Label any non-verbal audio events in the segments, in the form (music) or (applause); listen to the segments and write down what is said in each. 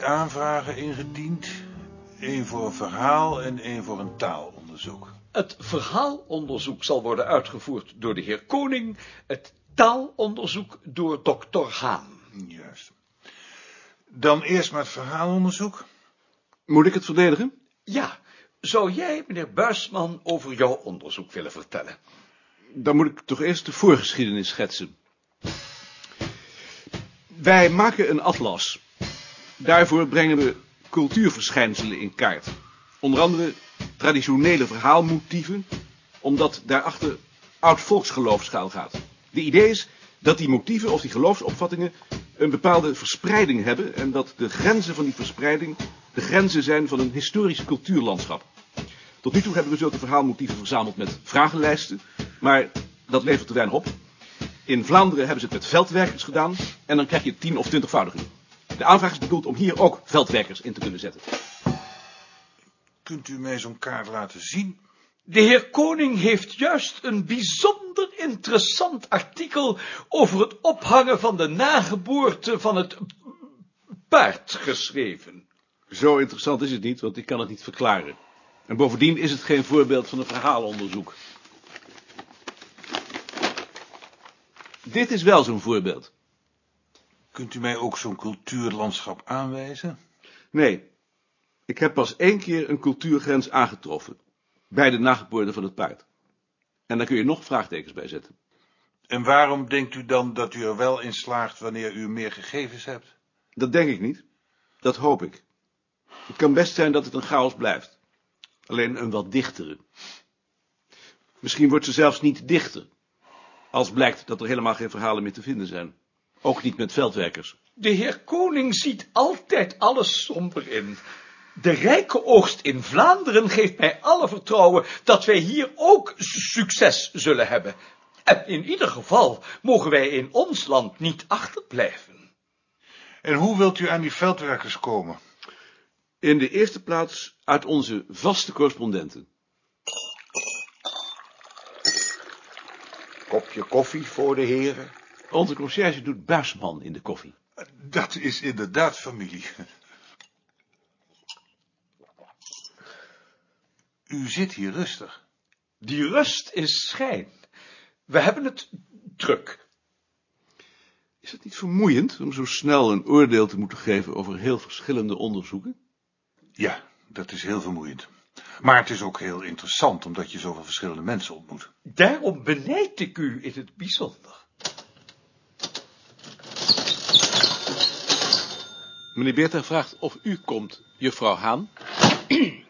aanvragen ingediend. één voor een verhaal en één voor een taalonderzoek. Het verhaalonderzoek zal worden uitgevoerd door de heer Koning, het taalonderzoek door dokter Haan. Juist. Dan eerst maar het verhaalonderzoek. Moet ik het verdedigen? Ja, zou jij, meneer Buisman, over jouw onderzoek willen vertellen? Dan moet ik toch eerst de voorgeschiedenis schetsen. Wij maken een atlas. Daarvoor brengen we cultuurverschijnselen in kaart. Onder andere traditionele verhaalmotieven, omdat daarachter oud volksgeloof schuil gaat. De idee is dat die motieven of die geloofsopvattingen een bepaalde verspreiding hebben en dat de grenzen van die verspreiding de grenzen zijn van een historisch cultuurlandschap. Tot nu toe hebben we zulke verhaalmotieven verzameld met vragenlijsten, maar dat levert te weinig op. In Vlaanderen hebben ze het met veldwerkers gedaan en dan krijg je tien of twintigvoudige. De aanvraag is bedoeld om hier ook veldwerkers in te kunnen zetten. Kunt u mij zo'n kaart laten zien? De heer Koning heeft juist een bijzonder interessant artikel over het ophangen van de nageboorte van het paard geschreven. Zo interessant is het niet, want ik kan het niet verklaren. En bovendien is het geen voorbeeld van een verhaalonderzoek. Dit is wel zo'n voorbeeld. Kunt u mij ook zo'n cultuurlandschap aanwijzen? Nee, ik heb pas één keer een cultuurgrens aangetroffen. Bij de nageboorte van het paard. En daar kun je nog vraagtekens bij zetten. En waarom denkt u dan dat u er wel in slaagt wanneer u meer gegevens hebt? Dat denk ik niet. Dat hoop ik. Het kan best zijn dat het een chaos blijft. Alleen een wat dichtere. Misschien wordt ze zelfs niet dichter. Als blijkt dat er helemaal geen verhalen meer te vinden zijn. Ook niet met veldwerkers. De heer Koning ziet altijd alles somber in. De rijke oogst in Vlaanderen geeft mij alle vertrouwen dat wij hier ook succes zullen hebben. En in ieder geval mogen wij in ons land niet achterblijven. En hoe wilt u aan die veldwerkers komen? In de eerste plaats uit onze vaste correspondenten. Kopje koffie voor de heren. Onze conciërge doet Buisman in de koffie. Dat is inderdaad familie. U zit hier rustig. Die rust is schijn. We hebben het druk. Is het niet vermoeiend om zo snel een oordeel te moeten geven over heel verschillende onderzoeken? Ja, dat is heel vermoeiend. Maar het is ook heel interessant, omdat je zoveel verschillende mensen ontmoet. Daarom benijd ik u in het bijzonder. Meneer Beerta vraagt of u komt, juffrouw Haan. (clears throat)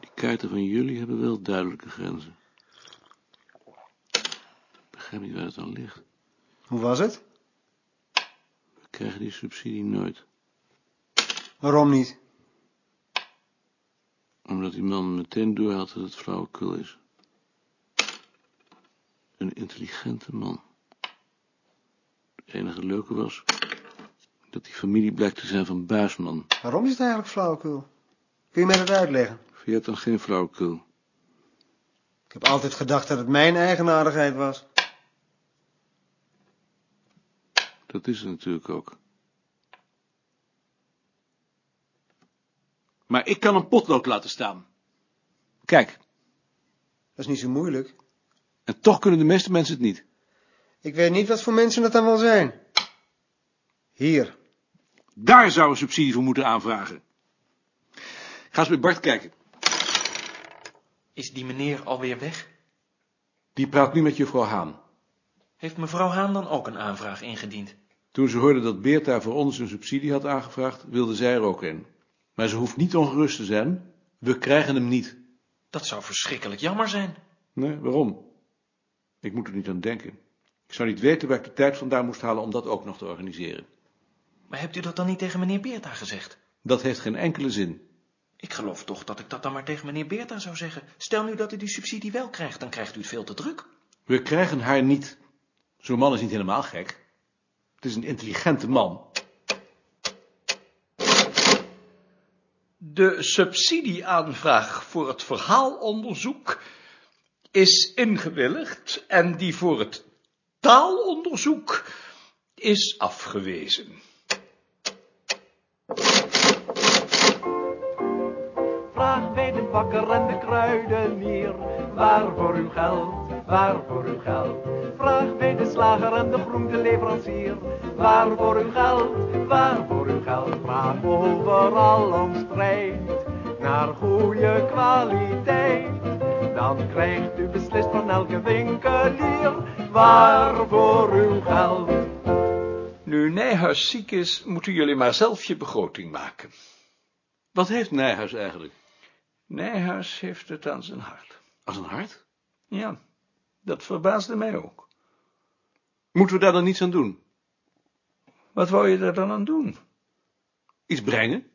Die kaarten van jullie hebben wel duidelijke grenzen. Ik begrijp niet waar het aan ligt. Hoe was het? We krijgen die subsidie nooit. Waarom niet? Omdat die man meteen doorhad dat het flauwekul is. Een intelligente man. Het enige leuke was... dat die familie blijkt te zijn van Buisman. Waarom is het eigenlijk flauwekul? Kun je mij dat uitleggen? Vind je het dan geen flauwekul? Ik heb altijd gedacht dat het mijn eigenaardigheid was. Dat is het natuurlijk ook. Maar ik kan een potlood laten staan. Kijk, Dat is niet zo moeilijk. en toch kunnen de meeste mensen het niet. Ik weet niet wat voor mensen dat dan wel zijn. Hier. Daar zou een subsidie voor moeten aanvragen. Ga eens met Bart kijken. Is die meneer alweer weg? Die praat nu met juffrouw Haan. Heeft mevrouw Haan dan ook een aanvraag ingediend? Toen ze hoorde dat Beerta voor ons een subsidie had aangevraagd, wilde zij er ook in. Maar ze hoeft niet ongerust te zijn. We krijgen hem niet. Dat zou verschrikkelijk jammer zijn. Nee, waarom? Ik moet er niet aan denken. Ik zou niet weten waar ik de tijd vandaan moest halen om dat ook nog te organiseren. Maar hebt u dat dan niet tegen meneer Beerta gezegd? Dat heeft geen enkele zin. Ik geloof toch dat ik dat dan maar tegen meneer Beerta zou zeggen. Stel nu dat u die subsidie wel krijgt, dan krijgt u het veel te druk. We krijgen haar niet. Zo'n man is niet helemaal gek. Het is een intelligente man. De subsidieaanvraag voor het verhaalonderzoek is ingewilligd en die voor het taalonderzoek is afgewezen. Vraag bij de bakker en de kruidenier, waarvoor uw geld, waarvoor uw geld. Vraag bij de slager en de groenteleverancier, waarvoor uw geld, waarvoor uw geld. Vraag overal om strijd, naar goede kwaliteit. Dan krijgt u beslist van elke winkelier waar voor uw geld. Nu Nijhuis ziek is, moeten jullie maar zelf je begroting maken. Wat heeft Nijhuis eigenlijk? Nijhuis heeft het aan zijn hart. Als een hart? Ja, dat verbaasde mij ook. Moeten we daar dan niets aan doen? Wat wou je er dan aan doen? Iets brengen?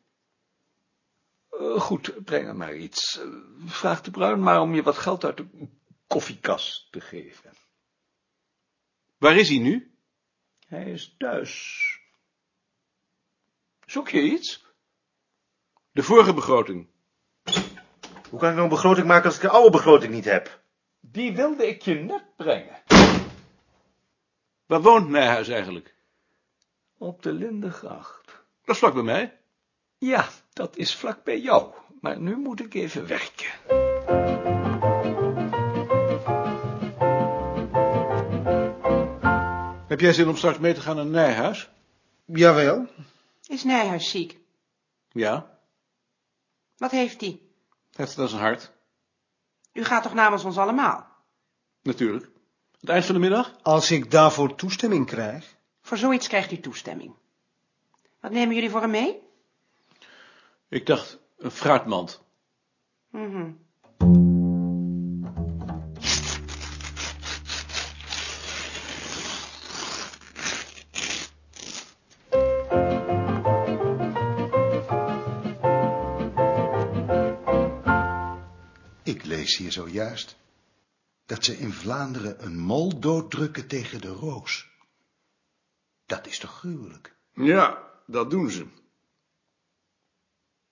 Uh, goed, breng er maar iets. Uh, vraag de Bruin maar om je wat geld uit de koffiekas te geven. Waar is hij nu? Hij is thuis. Zoek je iets? De vorige begroting. Hoe kan ik nou een begroting maken als ik de oude begroting niet heb? Die wilde ik je net brengen. Waar woont Nijhuis eigenlijk? Op de Lindegracht. Dat is vlak bij mij. Ja, dat is vlak bij jou. Maar nu moet ik even werken. Heb jij zin om straks mee te gaan naar Nijhuis? Jawel. Is Nijhuis ziek? Ja. Wat heeft hij? Heeft het aan zijn hart? U gaat toch namens ons allemaal? Natuurlijk. Het eind van de middag? Als ik daarvoor toestemming krijg. Voor zoiets krijgt u toestemming. Wat nemen jullie voor hem mee? Ik dacht, een fruitmand. Mm lees hier zojuist dat ze in Vlaanderen een mol dooddrukken tegen de roos. Dat is toch gruwelijk? Ja, dat doen ze.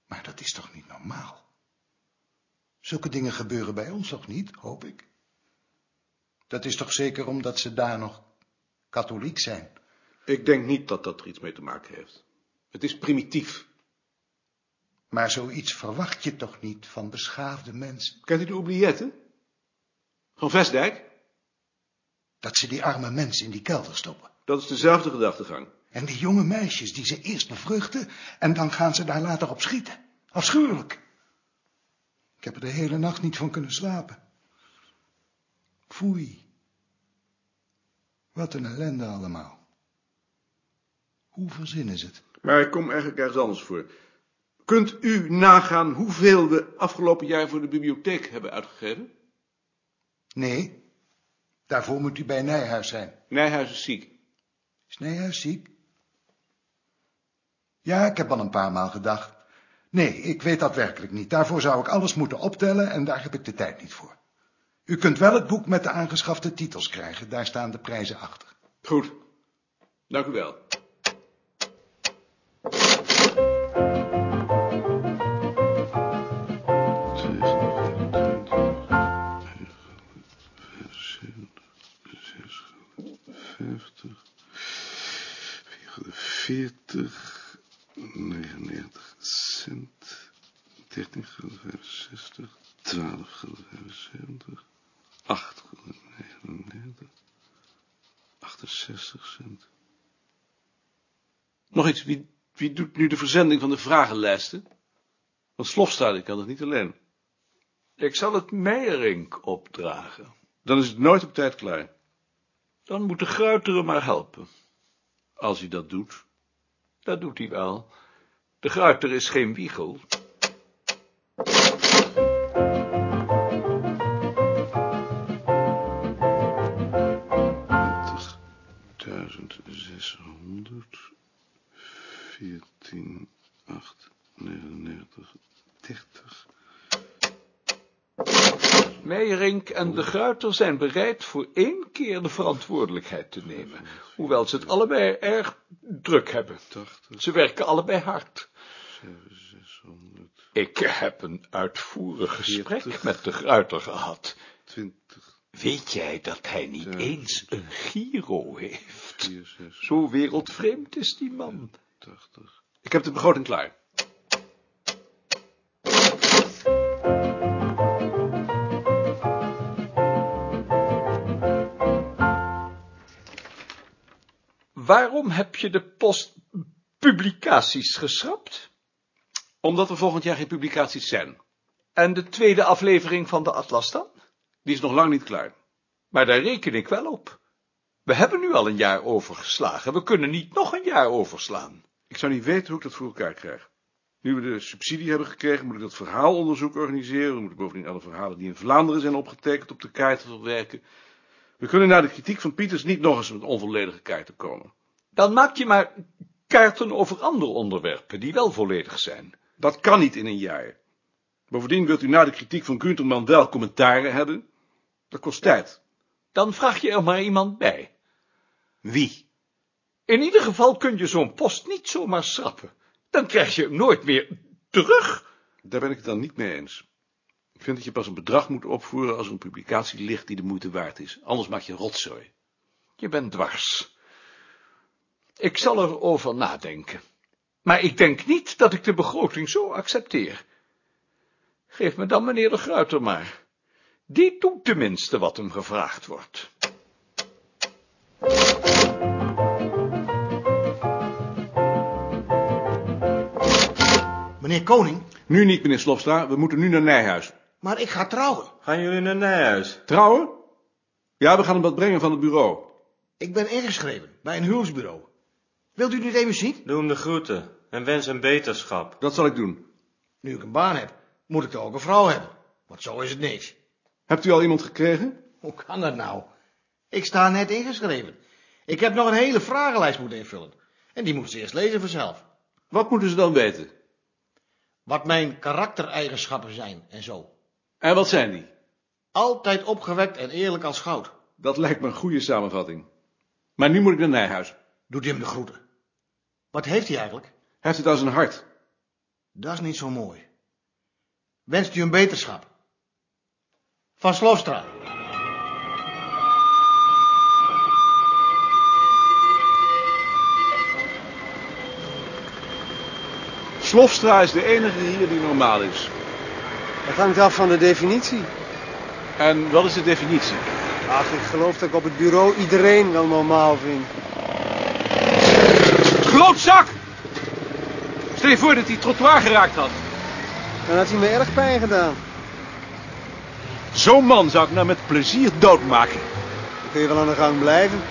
Maar dat is toch niet normaal? Zulke dingen gebeuren bij ons toch niet, hoop ik? Dat is toch zeker omdat ze daar nog katholiek zijn? Ik denk niet dat dat er iets mee te maken heeft. Het is primitief. Maar zoiets verwacht je toch niet van beschaafde mensen? Kent u de oublietten? Van Vestdijk? Dat ze die arme mensen in die kelder stoppen. Dat is dezelfde gedachtegang. En die jonge meisjes die ze eerst bevruchten en dan gaan ze daar later op schieten. Afschuwelijk. Ik heb er de hele nacht niet van kunnen slapen. Foei. Wat een ellende allemaal. Hoe verzinnen ze het? Maar ik kom eigenlijk ergens anders voor. Kunt u nagaan hoeveel we afgelopen jaar voor de bibliotheek hebben uitgegeven? Nee, daarvoor moet u bij Nijhuis zijn. Nijhuis is ziek. Is Nijhuis ziek? Ja, ik heb al een paar maal gedacht. Nee, ik weet dat werkelijk niet. Daarvoor zou ik alles moeten optellen en daar heb ik de tijd niet voor. U kunt wel het boek met de aangeschafte titels krijgen. Daar staan de prijzen achter. Goed. Dank u wel. Veertig, 99 cent, 13 gulden 65, 12 gulden 75, 8 gulden 99, 68 cent. Nog iets, wie, wie doet nu de verzending van de vragenlijsten? Want Slofstad, ik kan het niet alleen. Ik zal het Meijerink opdragen. Dan is het nooit op tijd klaar. Dan moet de Gruiteren maar helpen. Als hij dat doet. Dat doet hij wel. De Gruiter is geen wiegel. Veertien acht dertig. Meijerink en de Gruiter zijn bereid voor één keer de verantwoordelijkheid te nemen, hoewel ze het allebei erg druk hebben. Ze werken allebei hard. Ik heb een uitvoerig gesprek met de Gruiter gehad. Weet jij dat hij niet eens een Giro heeft? Zo wereldvreemd is die man. Ik heb de begroting klaar. Waarom heb je de post publicaties geschrapt? Omdat er volgend jaar geen publicaties zijn. En de tweede aflevering van de Atlas dan? Die is nog lang niet klaar. Maar daar reken ik wel op. We hebben nu al een jaar overgeslagen. We kunnen niet nog een jaar overslaan. Ik zou niet weten hoe ik dat voor elkaar krijg. Nu we de subsidie hebben gekregen, moet ik dat verhaalonderzoek organiseren. We moeten bovendien alle verhalen die in Vlaanderen zijn opgetekend op de kaarten verwerken. We kunnen na de kritiek van Pieters niet nog eens met onvolledige kaarten komen. Dan maak je maar kaarten over andere onderwerpen, die wel volledig zijn. Dat kan niet in een jaar. Bovendien wilt u na de kritiek van Gunterman wel commentaren hebben. Dat kost tijd. Dan vraag je er maar iemand bij. Wie? In ieder geval kun je zo'n post niet zomaar schrappen. Dan krijg je hem nooit meer terug. Daar ben ik het dan niet mee eens. Ik vind dat je pas een bedrag moet opvoeren als er een publicatie ligt die de moeite waard is. Anders maak je rotzooi. Je bent dwars. Ik zal erover nadenken. Maar ik denk niet dat ik de begroting zo accepteer. Geef me dan meneer de Gruiter maar. Die doet tenminste wat hem gevraagd wordt. Meneer Koning, Nu niet, meneer Slofstra. We moeten nu naar Nijhuis. Maar ik ga trouwen. Gaan jullie naar Nijhuis? Trouwen? Ja, we gaan hem wat brengen van het bureau. Ik ben ingeschreven bij een huwelijksbureau. Wilt u dit even zien? Doe hem de groeten en wens hem beterschap. Dat zal ik doen. Nu ik een baan heb, moet ik toch ook een vrouw hebben. Want zo is het niks. Hebt u al iemand gekregen? Hoe kan dat nou? Ik sta net ingeschreven. Ik heb nog een hele vragenlijst moeten invullen. En die moeten ze eerst lezen vanzelf. Wat moeten ze dan weten? Wat mijn karaktereigenschappen zijn en zo. En wat zijn die? Altijd opgewekt en eerlijk als goud. Dat lijkt me een goede samenvatting. Maar nu moet ik naar Nijhuis. Doet hij hem de groeten. Wat heeft hij eigenlijk? Hij heeft het aan zijn hart. Dat is niet zo mooi. Wenst u een beterschap? Van Slofstra. Slofstra is de enige hier die normaal is. Dat hangt af van de definitie. En wat is de definitie? Ach, ik geloof dat ik op het bureau iedereen wel normaal vind. Klootzak! Stel je voor dat hij het trottoir geraakt had. Dan had hij me erg pijn gedaan. Zo'n man zou ik nou met plezier doodmaken. Dan kun je wel aan de gang blijven.